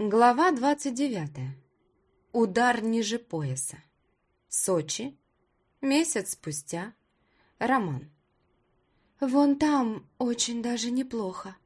Глава 29. Удар ниже пояса. Сочи. Месяц спустя. Роман. «Вон там очень даже неплохо».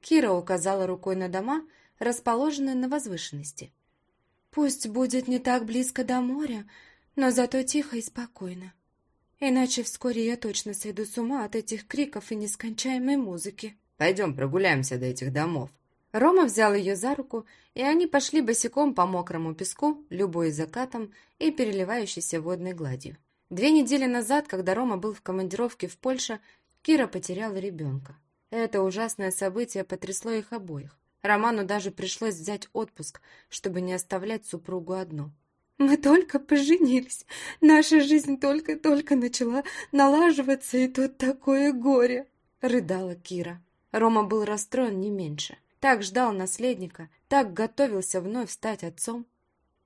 Кира указала рукой на дома, расположенные на возвышенности. «Пусть будет не так близко до моря, но зато тихо и спокойно. Иначе вскоре я точно сойду с ума от этих криков и нескончаемой музыки». «Пойдем прогуляемся до этих домов», Рома взял ее за руку, и они пошли босиком по мокрому песку, любой закатом и переливающейся водной гладью. Две недели назад, когда Рома был в командировке в Польше, Кира потеряла ребенка. Это ужасное событие потрясло их обоих. Роману даже пришлось взять отпуск, чтобы не оставлять супругу одну. «Мы только поженились. Наша жизнь только-только начала налаживаться, и тут такое горе!» — рыдала Кира. Рома был расстроен не меньше так ждал наследника, так готовился вновь стать отцом.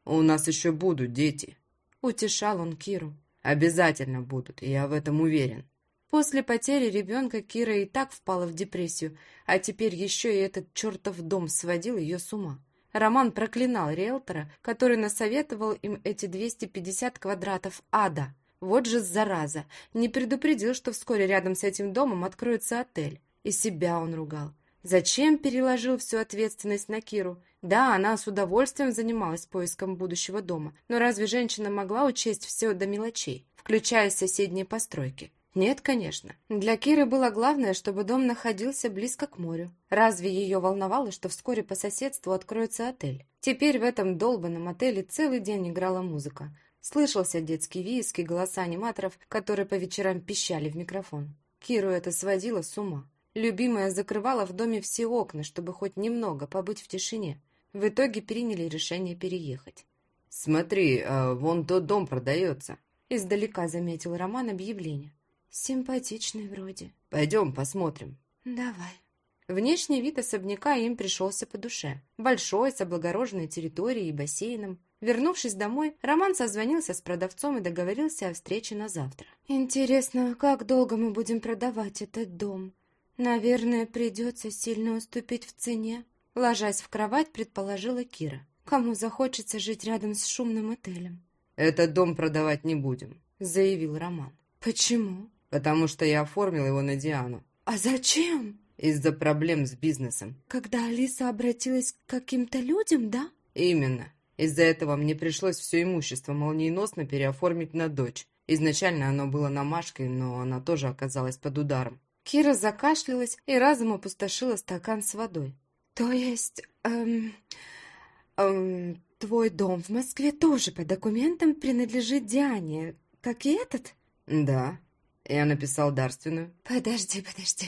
«У нас еще будут дети», — утешал он Киру. «Обязательно будут, я в этом уверен». После потери ребенка Кира и так впала в депрессию, а теперь еще и этот чертов дом сводил ее с ума. Роман проклинал риэлтора, который насоветовал им эти 250 квадратов ада. Вот же зараза! Не предупредил, что вскоре рядом с этим домом откроется отель. И себя он ругал. Зачем переложил всю ответственность на Киру? Да, она с удовольствием занималась поиском будущего дома, но разве женщина могла учесть все до мелочей, включая соседние постройки? Нет, конечно. Для Киры было главное, чтобы дом находился близко к морю. Разве ее волновало, что вскоре по соседству откроется отель? Теперь в этом долбанном отеле целый день играла музыка. Слышался детский визг и голоса аниматоров, которые по вечерам пищали в микрофон. Киру это сводило с ума. Любимая закрывала в доме все окна, чтобы хоть немного побыть в тишине. В итоге приняли решение переехать. «Смотри, а вон тот дом продается», — издалека заметил Роман объявление. «Симпатичный вроде». «Пойдем посмотрим». «Давай». Внешний вид особняка им пришелся по душе. Большой, с облагороженной территорией и бассейном. Вернувшись домой, Роман созвонился с продавцом и договорился о встрече на завтра. «Интересно, как долго мы будем продавать этот дом?» «Наверное, придется сильно уступить в цене», — ложась в кровать, предположила Кира. «Кому захочется жить рядом с шумным отелем?» «Этот дом продавать не будем», — заявил Роман. «Почему?» «Потому что я оформил его на Диану». «А зачем?» «Из-за проблем с бизнесом». «Когда Алиса обратилась к каким-то людям, да?» «Именно. Из-за этого мне пришлось все имущество молниеносно переоформить на дочь. Изначально оно было на Машке, но она тоже оказалась под ударом. Кира закашлялась и разом опустошила стакан с водой. «То есть... Эм, эм, твой дом в Москве тоже по документам принадлежит Диане, как и этот?» «Да. Я написал дарственную». «Подожди, подожди.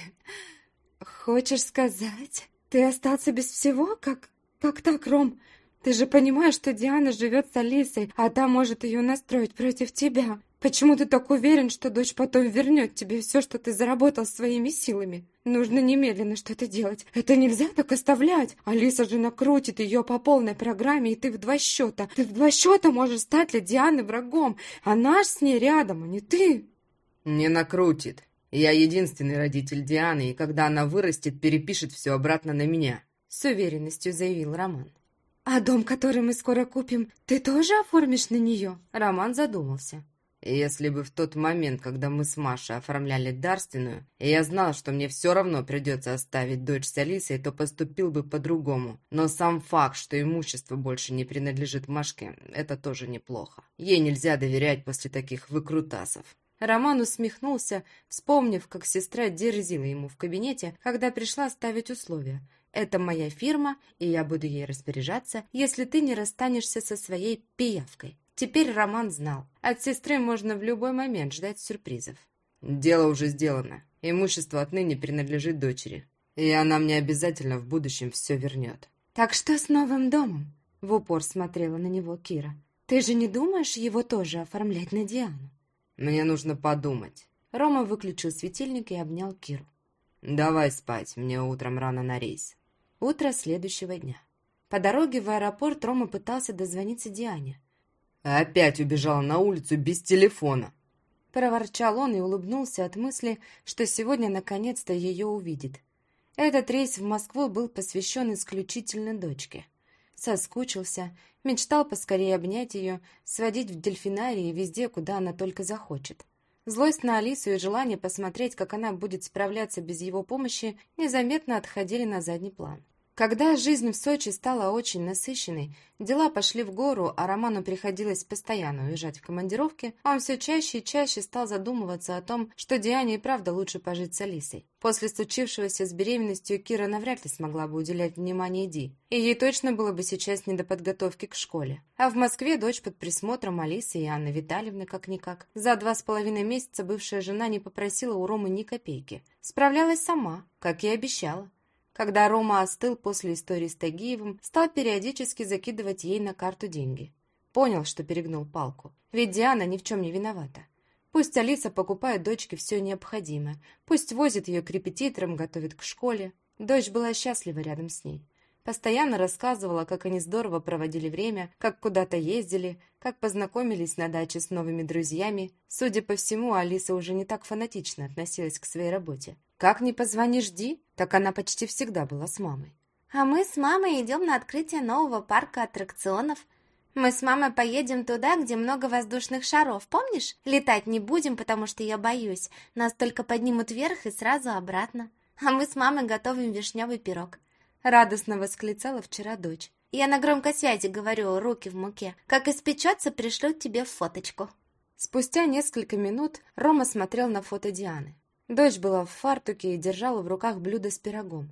Хочешь сказать, ты остался без всего? Как, как так, Ром? Ты же понимаешь, что Диана живет с Алисой, а та может ее настроить против тебя. Почему ты так уверен, что дочь потом вернет тебе все, что ты заработал своими силами? Нужно немедленно что-то делать. Это нельзя так оставлять. Алиса же накрутит ее по полной программе, и ты в два счета. Ты в два счета можешь стать для Дианы врагом. Она ж с ней рядом, а не ты. Не накрутит. Я единственный родитель Дианы, и когда она вырастет, перепишет все обратно на меня. С уверенностью заявил Роман. «А дом, который мы скоро купим, ты тоже оформишь на нее?» Роман задумался. Если бы в тот момент, когда мы с Машей оформляли дарственную, и я знал, что мне все равно придется оставить дочь с Алисой, то поступил бы по-другому. Но сам факт, что имущество больше не принадлежит Машке, это тоже неплохо. Ей нельзя доверять после таких выкрутасов. Роман усмехнулся, вспомнив, как сестра дерзила ему в кабинете, когда пришла ставить условия. «Это моя фирма, и я буду ей распоряжаться, если ты не расстанешься со своей пиявкой». Теперь Роман знал. От сестры можно в любой момент ждать сюрпризов. «Дело уже сделано. Имущество отныне принадлежит дочери. И она мне обязательно в будущем все вернет». «Так что с новым домом?» В упор смотрела на него Кира. «Ты же не думаешь его тоже оформлять на Диану?» «Мне нужно подумать». Рома выключил светильник и обнял Киру. «Давай спать, мне утром рано на рейс». Утро следующего дня. По дороге в аэропорт Рома пытался дозвониться Диане. Опять убежал на улицу без телефона. Проворчал он и улыбнулся от мысли, что сегодня наконец-то ее увидит. Этот рейс в Москву был посвящен исключительно дочке. соскучился, мечтал поскорее обнять ее, сводить в дельфинарии везде, куда она только захочет. Злость на Алису и желание посмотреть, как она будет справляться без его помощи, незаметно отходили на задний план. Когда жизнь в Сочи стала очень насыщенной, дела пошли в гору, а Роману приходилось постоянно уезжать в командировки, он все чаще и чаще стал задумываться о том, что Диане и правда лучше пожить с Алисой. После случившегося с беременностью Кира навряд ли смогла бы уделять внимание Ди, и ей точно было бы сейчас не до подготовки к школе. А в Москве дочь под присмотром Алисы и Анны Витальевны как-никак. За два с половиной месяца бывшая жена не попросила у Ромы ни копейки. Справлялась сама, как и обещала. Когда Рома остыл после истории с Тагиевым, стал периодически закидывать ей на карту деньги. Понял, что перегнул палку. Ведь Диана ни в чем не виновата. Пусть Алиса покупает дочке все необходимое. Пусть возит ее к репетиторам, готовит к школе. Дочь была счастлива рядом с ней. Постоянно рассказывала, как они здорово проводили время, как куда-то ездили, как познакомились на даче с новыми друзьями. Судя по всему, Алиса уже не так фанатично относилась к своей работе. Как не позвонишь Ди, так она почти всегда была с мамой. А мы с мамой идем на открытие нового парка аттракционов. Мы с мамой поедем туда, где много воздушных шаров, помнишь? Летать не будем, потому что я боюсь. Нас только поднимут вверх и сразу обратно. А мы с мамой готовим вишневый пирог. Радостно восклицала вчера дочь. Я на громкой связи говорю, руки в муке. Как испечется, пришлют тебе фоточку. Спустя несколько минут Рома смотрел на фото Дианы. Дочь была в фартуке и держала в руках блюдо с пирогом.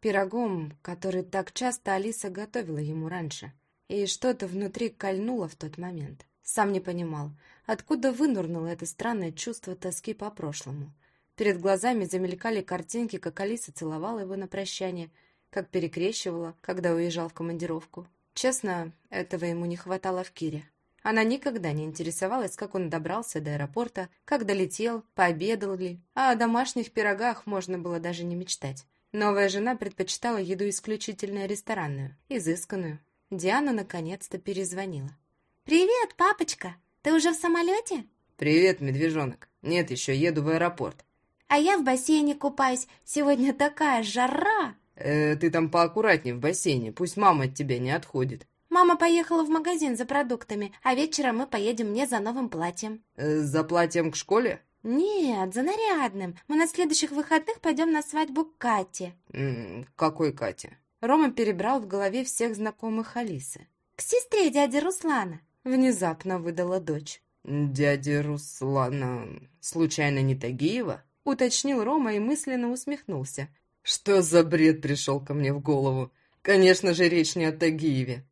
Пирогом, который так часто Алиса готовила ему раньше. И что-то внутри кольнуло в тот момент. Сам не понимал, откуда вынурнуло это странное чувство тоски по прошлому. Перед глазами замелькали картинки, как Алиса целовала его на прощание – как перекрещивала, когда уезжал в командировку. Честно, этого ему не хватало в Кире. Она никогда не интересовалась, как он добрался до аэропорта, как долетел, пообедал ли, а о домашних пирогах можно было даже не мечтать. Новая жена предпочитала еду исключительно ресторанную, изысканную. Диана наконец-то перезвонила. «Привет, папочка! Ты уже в самолете?» «Привет, медвежонок. Нет, еще еду в аэропорт». «А я в бассейне купаюсь. Сегодня такая жара!» Э, ты там поаккуратнее в бассейне, пусть мама от тебя не отходит. Мама поехала в магазин за продуктами, а вечером мы поедем мне за новым платьем. Э, за платьем к школе? Нет, за нарядным. Мы на следующих выходных пойдем на свадьбу к Кате. М -м, какой Кате? Рома перебрал в голове всех знакомых Алисы. К сестре дяди Руслана. Внезапно выдала дочь. Дяди Руслана... Случайно не Тагиева? Уточнил Рома и мысленно усмехнулся. Что за бред пришел ко мне в голову? Конечно же, речь не о Тагиеве.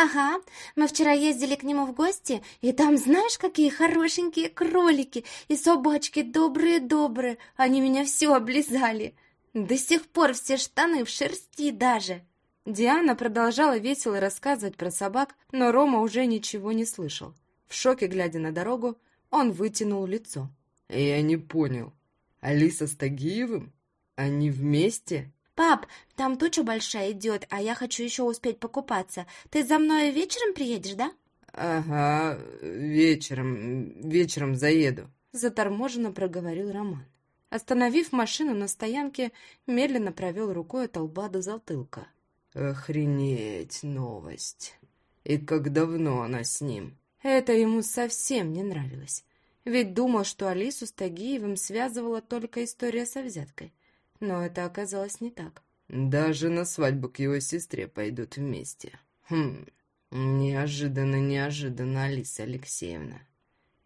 «Ага, мы вчера ездили к нему в гости, и там знаешь, какие хорошенькие кролики и собачки добрые-добрые, они меня все облизали. До сих пор все штаны в шерсти даже». Диана продолжала весело рассказывать про собак, но Рома уже ничего не слышал. В шоке, глядя на дорогу, он вытянул лицо. «Я не понял. Алиса с Тагиевым?» Они вместе? Пап, там туча большая идет, а я хочу еще успеть покупаться. Ты за мной вечером приедешь, да? Ага, вечером, вечером заеду. Заторможенно проговорил Роман. Остановив машину на стоянке, медленно провел рукой от лба до затылка. Охренеть новость. И как давно она с ним? Это ему совсем не нравилось. Ведь думал, что Алису с Тагиевым связывала только история со взяткой. Но это оказалось не так. Даже на свадьбу к его сестре пойдут вместе. Хм, неожиданно, неожиданно, Алиса Алексеевна.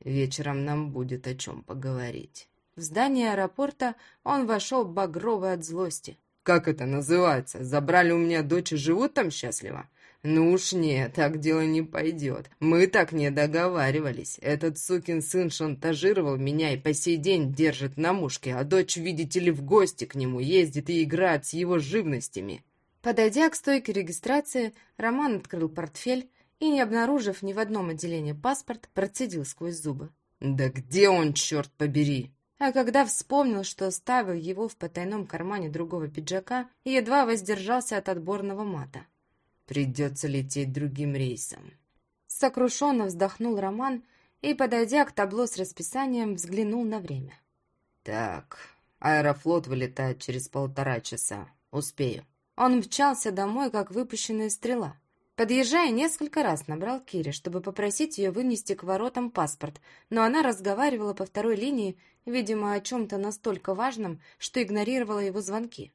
Вечером нам будет о чем поговорить. В здание аэропорта он вошел багровый от злости. «Как это называется? Забрали у меня дочь и живут там счастливо? «Ну уж нет, так дело не пойдет. Мы так не договаривались. Этот сукин сын шантажировал меня и по сей день держит на мушке, а дочь, видите ли, в гости к нему ездит и играет с его живностями». Подойдя к стойке регистрации, Роман открыл портфель и, не обнаружив ни в одном отделении паспорт, процедил сквозь зубы. «Да где он, черт побери?» А когда вспомнил, что оставил его в потайном кармане другого пиджака, едва воздержался от отборного мата. Придется лететь другим рейсом. Сокрушенно вздохнул Роман и, подойдя к табло с расписанием, взглянул на время. «Так, аэрофлот вылетает через полтора часа. Успею». Он мчался домой, как выпущенная стрела. Подъезжая, несколько раз набрал Кире, чтобы попросить ее вынести к воротам паспорт, но она разговаривала по второй линии, видимо, о чем-то настолько важном, что игнорировала его звонки.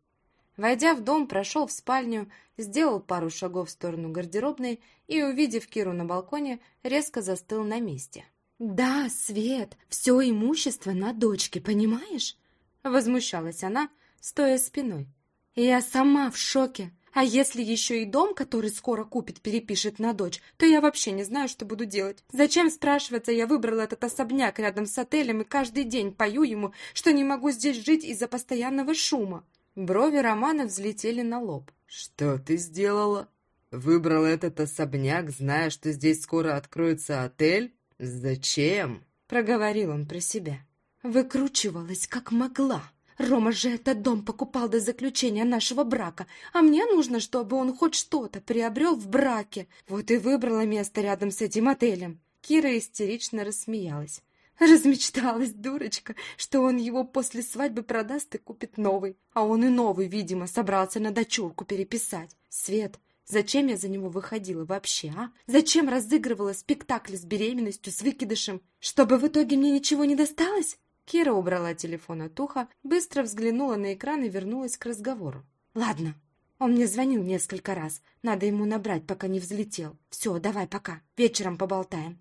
Войдя в дом, прошел в спальню, сделал пару шагов в сторону гардеробной и, увидев Киру на балконе, резко застыл на месте. «Да, Свет, все имущество на дочке, понимаешь?» Возмущалась она, стоя спиной. «Я сама в шоке. А если еще и дом, который скоро купит, перепишет на дочь, то я вообще не знаю, что буду делать. Зачем, спрашиваться, я выбрала этот особняк рядом с отелем и каждый день пою ему, что не могу здесь жить из-за постоянного шума?» Брови Романа взлетели на лоб. «Что ты сделала? Выбрала этот особняк, зная, что здесь скоро откроется отель? Зачем?» Проговорил он про себя. Выкручивалась, как могла. Рома же этот дом покупал до заключения нашего брака, а мне нужно, чтобы он хоть что-то приобрел в браке. Вот и выбрала место рядом с этим отелем. Кира истерично рассмеялась. Размечталась дурочка, что он его после свадьбы продаст и купит новый. А он и новый, видимо, собрался на дочурку переписать. Свет, зачем я за него выходила вообще, а? Зачем разыгрывала спектакль с беременностью, с выкидышем? Чтобы в итоге мне ничего не досталось? Кира убрала телефон от уха, быстро взглянула на экран и вернулась к разговору. «Ладно, он мне звонил несколько раз. Надо ему набрать, пока не взлетел. Все, давай пока. Вечером поболтаем.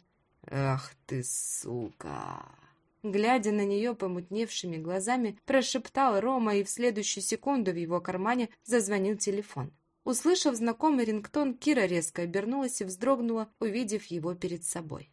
«Ах ты, сука!» Глядя на нее помутневшими глазами, прошептал Рома, и в следующую секунду в его кармане зазвонил телефон. Услышав знакомый рингтон, Кира резко обернулась и вздрогнула, увидев его перед собой.